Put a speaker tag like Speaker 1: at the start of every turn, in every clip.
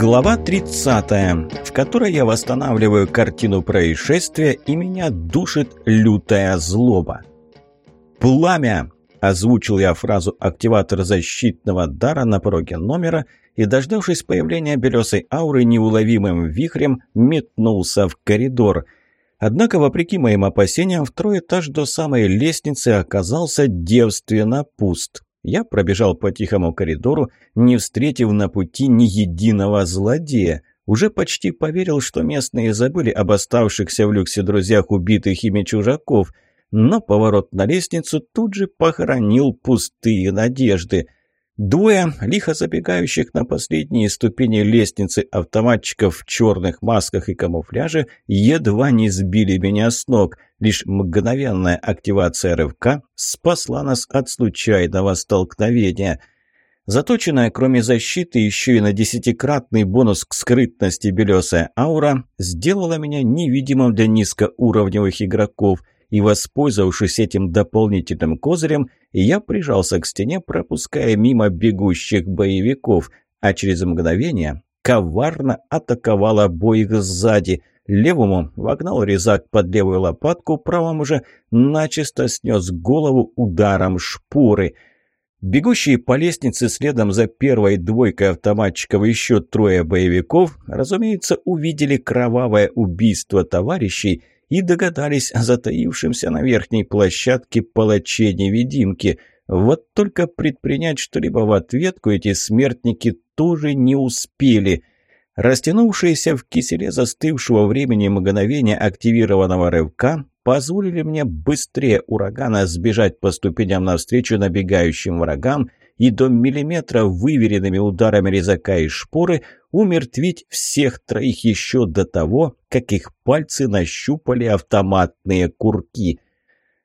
Speaker 1: Глава 30, в которой я восстанавливаю картину происшествия и меня душит лютая злоба. «Пламя!» – озвучил я фразу активатора защитного дара на пороге номера и, дождавшись появления белесой ауры неуловимым вихрем, метнулся в коридор. Однако, вопреки моим опасениям, второй этаж до самой лестницы оказался девственно пуст. Я пробежал по тихому коридору, не встретив на пути ни единого злодея. Уже почти поверил, что местные забыли об оставшихся в люксе друзьях убитых ими чужаков – но поворот на лестницу тут же похоронил пустые надежды. Двое лихо забегающих на последние ступени лестницы автоматчиков в черных масках и камуфляже едва не сбили меня с ног. Лишь мгновенная активация рывка спасла нас от случайного столкновения – Заточенная, кроме защиты, еще и на десятикратный бонус к скрытности белесая аура сделала меня невидимым для низкоуровневых игроков – и, воспользовавшись этим дополнительным козырем, я прижался к стене, пропуская мимо бегущих боевиков, а через мгновение коварно атаковал обоих сзади. Левому вогнал резак под левую лопатку, правому же начисто снес голову ударом шпуры – Бегущие по лестнице следом за первой двойкой автоматчиков еще трое боевиков, разумеется, увидели кровавое убийство товарищей и догадались о затаившемся на верхней площадке палаче-невидимке. Вот только предпринять что-либо в ответку эти смертники тоже не успели. Растянувшиеся в киселе застывшего времени мгновения активированного рывка позволили мне быстрее урагана сбежать по ступеням навстречу набегающим врагам и до миллиметра выверенными ударами резака и шпоры умертвить всех троих еще до того, как их пальцы нащупали автоматные курки.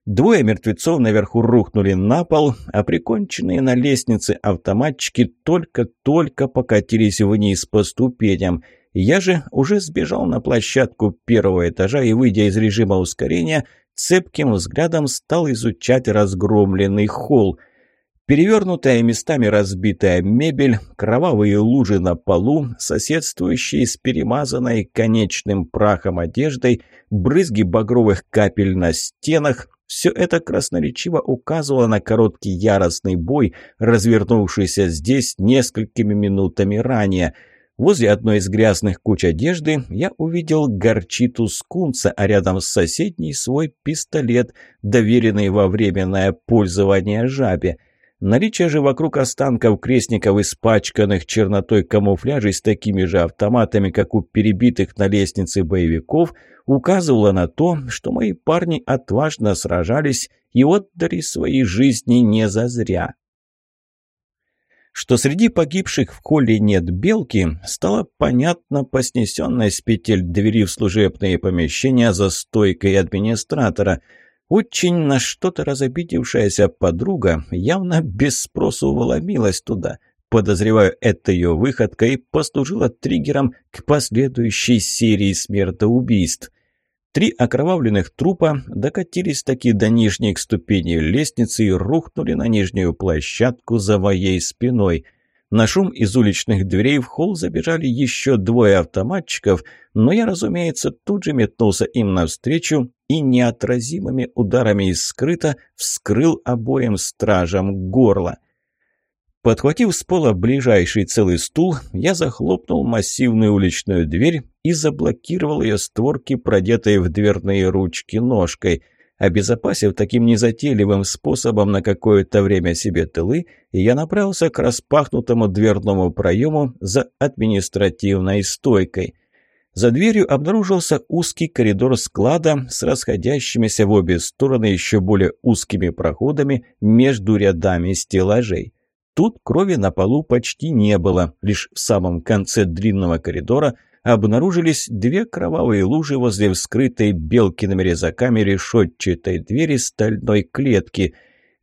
Speaker 1: Двое мертвецов наверху рухнули на пол, а приконченные на лестнице автоматчики только-только покатились вниз по ступеням. Я же уже сбежал на площадку первого этажа и, выйдя из режима ускорения, цепким взглядом стал изучать разгромленный холл – Перевернутая местами разбитая мебель, кровавые лужи на полу, соседствующие с перемазанной конечным прахом одеждой, брызги багровых капель на стенах – все это красноречиво указывало на короткий яростный бой, развернувшийся здесь несколькими минутами ранее – Возле одной из грязных куч одежды я увидел горчиту скунца, а рядом с соседней свой пистолет, доверенный во временное пользование жабе – Наличие же вокруг останков крестников, испачканных чернотой камуфляжей с такими же автоматами, как у перебитых на лестнице боевиков, указывало на то, что мои парни отважно сражались и отдали свои жизни не зазря. Что среди погибших в холле нет белки, стало понятно по снесенной с петель двери в служебные помещения за стойкой администратора – очень на что-то разобидевшаяся подруга явно без спросу вломилась туда. Подозреваю, это ее выходка и послужила триггером к последующей серии смертоубийств. Три окровавленных трупа докатились таки до нижних ступеней лестницы и рухнули на нижнюю площадку за моей спиной – на шум из уличных дверей в холл забежали еще двое автоматчиков, но я, разумеется, тут же метнулся им навстречу и неотразимыми ударами из скрыта вскрыл обоим стражам горло. Подхватив с пола ближайший целый стул, я захлопнул массивную уличную дверь и заблокировал ее створки, продетой в дверные ручки ножкой – Обезопасив таким незатейливым способом на какое-то время себе тылы, я направился к распахнутому дверному проему за административной стойкой. За дверью обнаружился узкий коридор склада с расходящимися в обе стороны еще более узкими проходами между рядами стеллажей. Тут крови на полу почти не было, лишь в самом конце длинного коридора – обнаружились две кровавые лужи возле вскрытой Белкиными резаками решетчатой двери стальной клетки.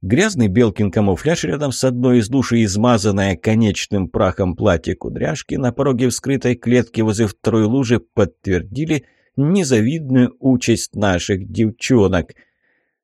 Speaker 1: Грязный Белкин камуфляж рядом с одной из душ измазанная конечным прахом платье кудряшки на пороге вскрытой клетки возле второй лужи подтвердили незавидную участь наших девчонок –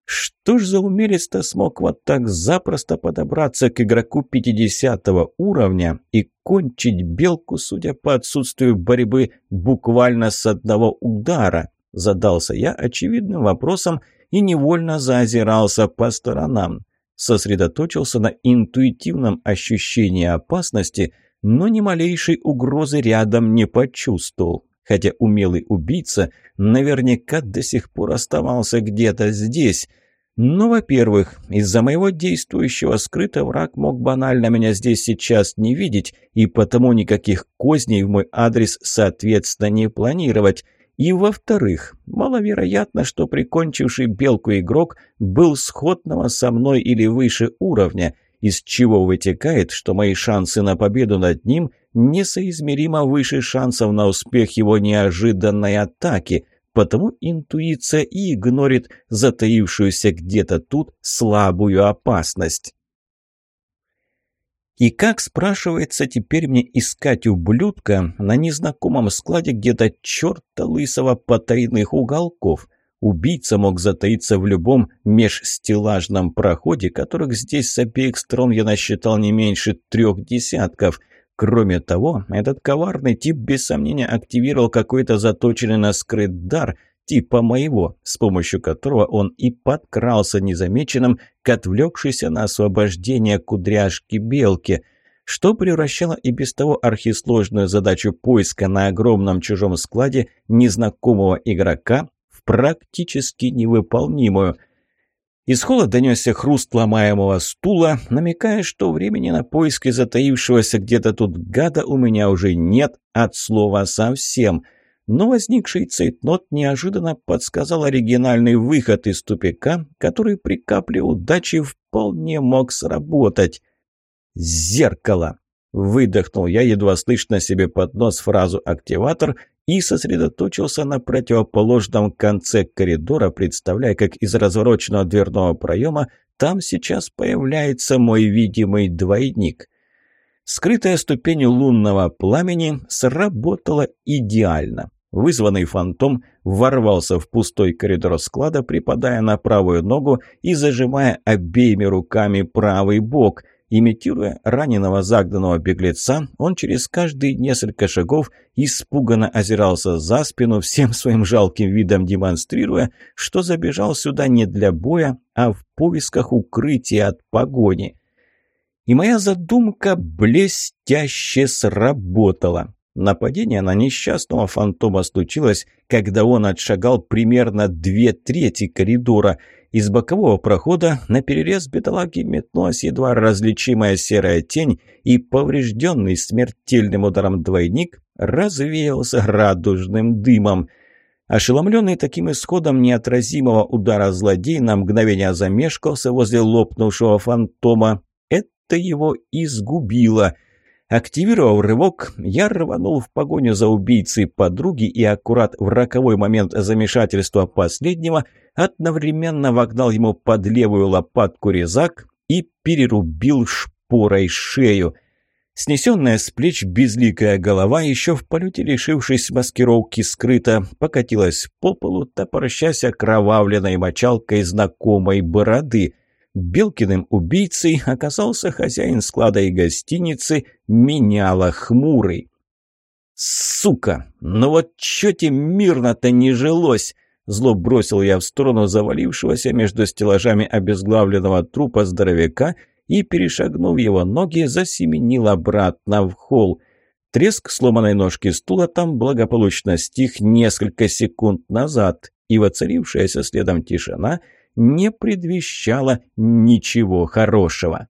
Speaker 1: Что ж за умелец-то смог вот так запросто подобраться к игроку 50 уровня и кончить белку, судя по отсутствию борьбы, буквально с одного удара? Задался я очевидным вопросом и невольно заозирался по сторонам. Сосредоточился на интуитивном ощущении опасности, но ни малейшей угрозы рядом не почувствовал. Хотя умелый убийца наверняка до сих пор оставался где-то здесь. Но, во-первых, из-за моего действующего скрыта враг мог банально меня здесь сейчас не видеть, и потому никаких козней в мой адрес соответственно не планировать – и во-вторых, маловероятно, что прикончивший белку игрок был сходного со мной или выше уровня, из чего вытекает, что мои шансы на победу над ним несоизмеримо выше шансов на успех его неожиданной атаки, потому интуиция и игнорит затаившуюся где-то тут слабую опасность. И как, спрашивается, теперь мне искать ублюдка на незнакомом складе где-то черта лысого потайных уголков? Убийца мог затаиться в любом межстеллажном проходе, которых здесь с обеих сторон я насчитал не меньше трех десятков. Кроме того, этот коварный тип без сомнения активировал какой-то заточенный на скрыт дар, типа моего, с помощью которого он и подкрался незамеченным к отвлекшейся на освобождение кудряшки-белки, что превращало и без того архисложную задачу поиска на огромном чужом складе незнакомого игрока практически невыполнимую. Из холла донесся хруст ломаемого стула, намекая, что времени на поиски затаившегося где-то тут гада у меня уже нет от слова совсем – но возникший цейтнот неожиданно подсказал оригинальный выход из тупика, который при капле удачи вполне мог сработать. «Зеркало!» Выдохнул я, едва слышно себе под нос фразу «активатор» и сосредоточился на противоположном конце коридора, представляя, как из развороченного дверного проема там сейчас появляется мой видимый двойник. Скрытая ступень лунного пламени сработала идеально. Вызванный фантом ворвался в пустой коридор склада, припадая на правую ногу и зажимая обеими руками правый бок. Имитируя раненого загнанного беглеца, он через каждые несколько шагов испуганно озирался за спину, всем своим жалким видом демонстрируя, что забежал сюда не для боя, а в поисках укрытия от погони. И моя задумка блестяще сработала. Нападение на несчастного фантома случилось, когда он отшагал примерно две трети коридора. Из бокового прохода на перерез бедолаги метнулась едва различимая серая тень, и поврежденный смертельным ударом двойник развеялся радужным дымом. Ошеломленный таким исходом неотразимого удара злодей на мгновение замешкался возле лопнувшего фантома. Это его изгубило — Активировав рывок, я рванул в погоню за убийцей подруги и аккурат в роковой момент замешательства последнего одновременно вогнал ему под левую лопатку резак и перерубил шпорой шею. Снесенная с плеч безликая голова, еще в полете лишившись маскировки скрыто, покатилась по полу, топорщась окровавленной мочалкой знакомой бороды – Белкиным убийцей оказался хозяин склада и гостиницы Меняла Хмурый. «Сука! Ну вот чё тебе мирно-то не жилось?» Зло бросил я в сторону завалившегося между стеллажами обезглавленного трупа здоровяка и, перешагнув его ноги, засеменил обратно в холл. Треск сломанной ножки стула там благополучно стих несколько секунд назад, и воцарившаяся следом тишина – не предвещало ничего хорошего.